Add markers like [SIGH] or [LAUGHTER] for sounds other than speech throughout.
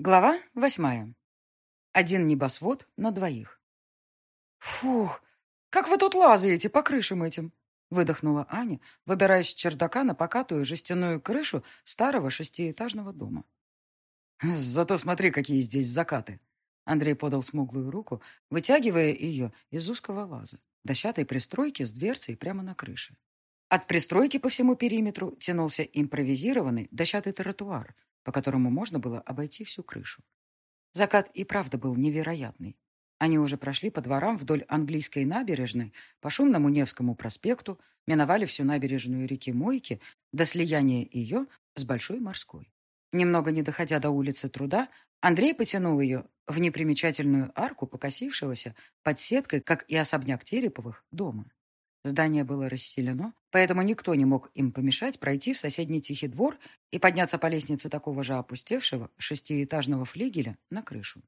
Глава восьмая. Один небосвод на двоих. «Фух, как вы тут лазаете по крышам этим?» выдохнула Аня, выбираясь с чердака на покатую жестяную крышу старого шестиэтажного дома. «Зато смотри, какие здесь закаты!» Андрей подал смуглую руку, вытягивая ее из узкого лаза, дощатой пристройки с дверцей прямо на крыше. От пристройки по всему периметру тянулся импровизированный дощатый тротуар, по которому можно было обойти всю крышу. Закат и правда был невероятный. Они уже прошли по дворам вдоль английской набережной, по шумному Невскому проспекту, миновали всю набережную реки Мойки до слияния ее с Большой морской. Немного не доходя до улицы Труда, Андрей потянул ее в непримечательную арку покосившегося под сеткой, как и особняк Тереповых, дома. Здание было расселено, поэтому никто не мог им помешать пройти в соседний тихий двор и подняться по лестнице такого же опустевшего шестиэтажного флигеля на крышу.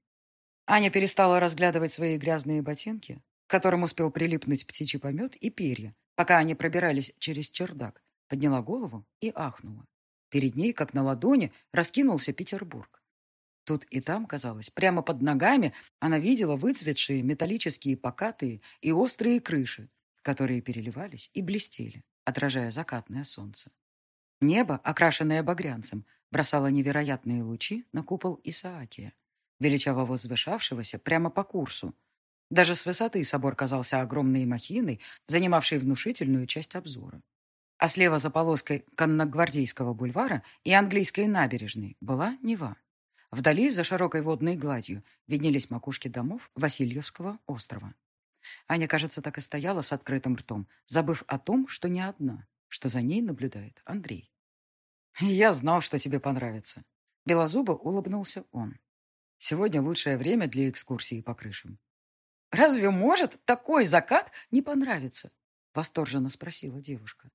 Аня перестала разглядывать свои грязные ботинки, к которым успел прилипнуть птичий помет и перья, пока они пробирались через чердак, подняла голову и ахнула. Перед ней, как на ладони, раскинулся Петербург. Тут и там, казалось, прямо под ногами она видела выцветшие металлические покатые и острые крыши, которые переливались и блестели, отражая закатное солнце. Небо, окрашенное багрянцем, бросало невероятные лучи на купол Исаакия, величаво возвышавшегося прямо по курсу. Даже с высоты собор казался огромной махиной, занимавшей внушительную часть обзора. А слева за полоской Конногвардейского бульвара и английской набережной была Нева. Вдали, за широкой водной гладью, виднелись макушки домов Васильевского острова. Аня, кажется, так и стояла с открытым ртом, забыв о том, что не одна, что за ней наблюдает Андрей. [LAUGHS] «Я знал, что тебе понравится». Белозубо улыбнулся он. «Сегодня лучшее время для экскурсии по крышам». «Разве может такой закат не понравиться?» Восторженно спросила девушка.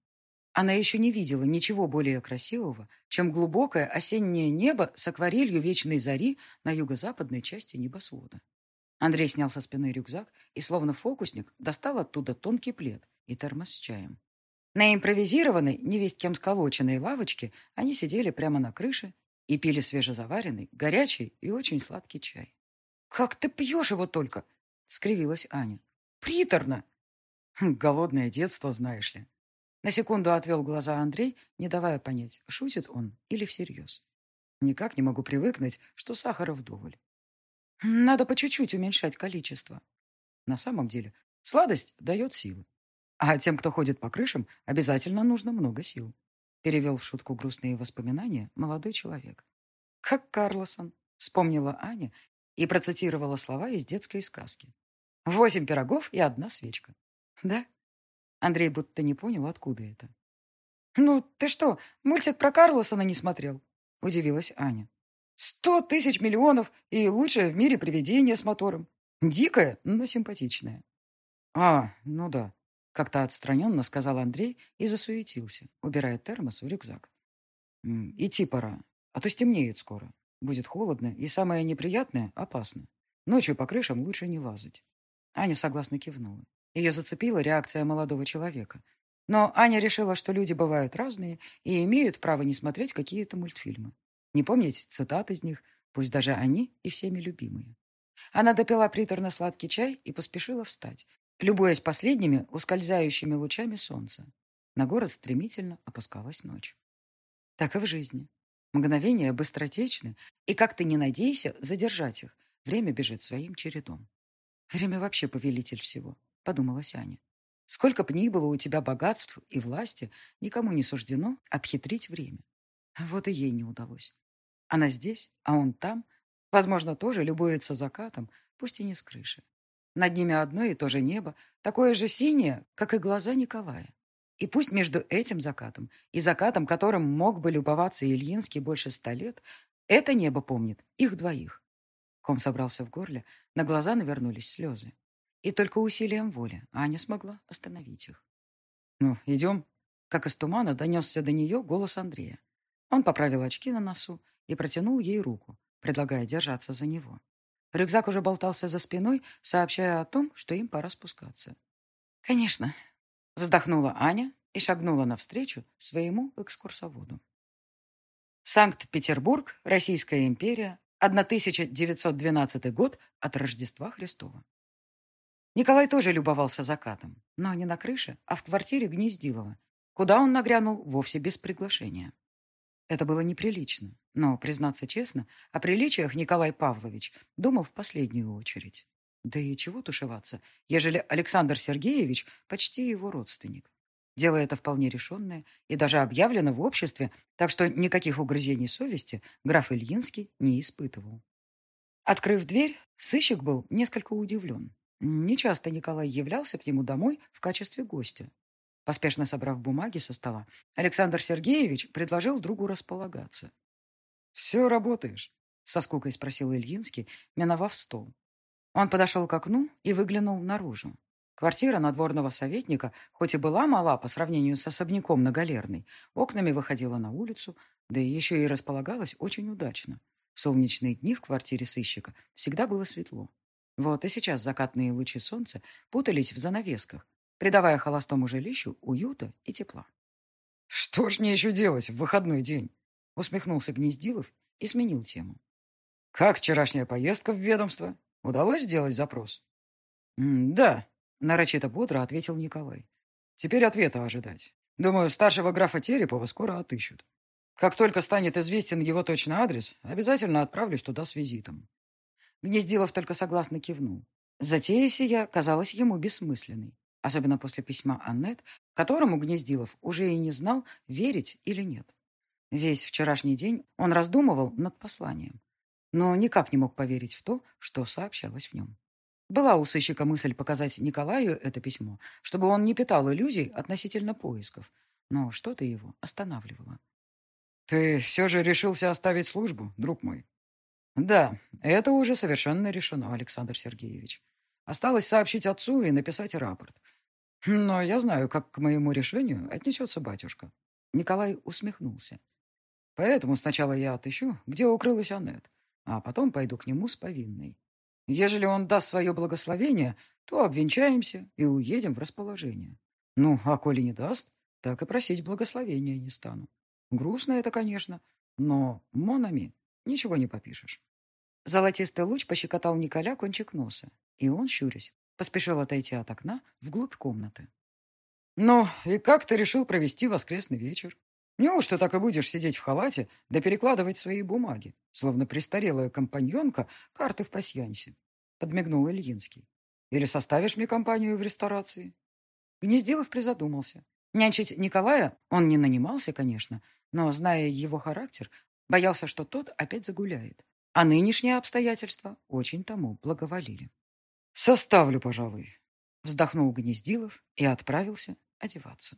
Она еще не видела ничего более красивого, чем глубокое осеннее небо с акварелью вечной зари на юго-западной части небосвода. Андрей снял со спины рюкзак и, словно фокусник, достал оттуда тонкий плед и термос с чаем. На импровизированной, невесть кем сколоченной лавочке они сидели прямо на крыше и пили свежезаваренный, горячий и очень сладкий чай. «Как ты пьешь его только?» — скривилась Аня. «Приторно!» «Голодное детство, знаешь ли». На секунду отвел глаза Андрей, не давая понять, шутит он или всерьез. «Никак не могу привыкнуть, что сахара вдоволь. Надо по чуть-чуть уменьшать количество. На самом деле, сладость дает силы. А тем, кто ходит по крышам, обязательно нужно много сил. Перевел в шутку грустные воспоминания молодой человек. Как Карлосон, вспомнила Аня и процитировала слова из детской сказки. Восемь пирогов и одна свечка. Да? Андрей будто не понял, откуда это. «Ну, ты что, мультик про Карлосона не смотрел?» – удивилась Аня. Сто тысяч миллионов и лучшее в мире привидение с мотором. Дикое, но симпатичное. А, ну да. Как-то отстраненно сказал Андрей и засуетился, убирая термос в рюкзак. Идти пора, а то стемнеет скоро. Будет холодно и самое неприятное – опасно. Ночью по крышам лучше не лазать. Аня согласно кивнула. Ее зацепила реакция молодого человека. Но Аня решила, что люди бывают разные и имеют право не смотреть какие-то мультфильмы не помнить цитат из них, пусть даже они и всеми любимые. Она допила приторно-сладкий чай и поспешила встать, любуясь последними ускользающими лучами солнца. На город стремительно опускалась ночь. Так и в жизни. Мгновения быстротечны, и как ты не надейся задержать их, время бежит своим чередом. Время вообще повелитель всего, подумалась Аня. Сколько б ни было у тебя богатств и власти, никому не суждено обхитрить время. Вот и ей не удалось. Она здесь, а он там. Возможно, тоже любуется закатом, пусть и не с крыши. Над ними одно и то же небо, такое же синее, как и глаза Николая. И пусть между этим закатом и закатом, которым мог бы любоваться Ильинский больше ста лет, это небо помнит их двоих. Ком собрался в горле, на глаза навернулись слезы. И только усилием воли Аня смогла остановить их. «Ну, идем?» Как из тумана донесся до нее голос Андрея. Он поправил очки на носу и протянул ей руку, предлагая держаться за него. Рюкзак уже болтался за спиной, сообщая о том, что им пора спускаться. «Конечно», — вздохнула Аня и шагнула навстречу своему экскурсоводу. Санкт-Петербург, Российская империя, 1912 год от Рождества Христова. Николай тоже любовался закатом, но не на крыше, а в квартире Гнездилова, куда он нагрянул вовсе без приглашения. Это было неприлично, но, признаться честно, о приличиях Николай Павлович думал в последнюю очередь. Да и чего тушеваться, ежели Александр Сергеевич почти его родственник. Дело это вполне решенное и даже объявлено в обществе, так что никаких угрызений совести граф Ильинский не испытывал. Открыв дверь, сыщик был несколько удивлен. Нечасто Николай являлся к нему домой в качестве гостя. Поспешно собрав бумаги со стола, Александр Сергеевич предложил другу располагаться. «Все работаешь?» — со скукой спросил Ильинский, миновав стол. Он подошел к окну и выглянул наружу. Квартира надворного советника, хоть и была мала по сравнению с особняком на Галерной, окнами выходила на улицу, да и еще и располагалась очень удачно. В солнечные дни в квартире сыщика всегда было светло. Вот и сейчас закатные лучи солнца путались в занавесках, придавая холостому жилищу уюта и тепла. «Что ж мне еще делать в выходной день?» усмехнулся Гнездилов и сменил тему. «Как вчерашняя поездка в ведомство? Удалось сделать запрос?» «Да», — нарочито бодро ответил Николай. «Теперь ответа ожидать. Думаю, старшего графа Терепова скоро отыщут. Как только станет известен его точный адрес, обязательно отправлюсь туда с визитом». Гнездилов только согласно кивнул. Затея сия казалась ему бессмысленной, особенно после письма Аннет, которому Гнездилов уже и не знал, верить или нет. Весь вчерашний день он раздумывал над посланием, но никак не мог поверить в то, что сообщалось в нем. Была у сыщика мысль показать Николаю это письмо, чтобы он не питал иллюзий относительно поисков, но что-то его останавливало. «Ты все же решился оставить службу, друг мой?» «Да, это уже совершенно решено, Александр Сергеевич. Осталось сообщить отцу и написать рапорт. Но я знаю, как к моему решению отнесется батюшка». Николай усмехнулся. «Поэтому сначала я отыщу, где укрылась Аннет, а потом пойду к нему с повинной. Ежели он даст свое благословение, то обвенчаемся и уедем в расположение. Ну, а коли не даст, так и просить благословения не стану. Грустно это, конечно, но монами ничего не попишешь. Золотистый луч пощекотал Николя кончик носа, и он, щурясь, поспешил отойти от окна вглубь комнаты. «Ну, и как ты решил провести воскресный вечер? Неужто так и будешь сидеть в халате да перекладывать свои бумаги, словно престарелая компаньонка карты в пасьянсе?» — подмигнул Ильинский. «Или составишь мне компанию в ресторации?» Гнездилов призадумался. Нянчить Николая он не нанимался, конечно, но, зная его характер, боялся, что тот опять загуляет. А нынешние обстоятельства очень тому благоволили. «Составлю, пожалуй», — вздохнул Гнездилов и отправился одеваться.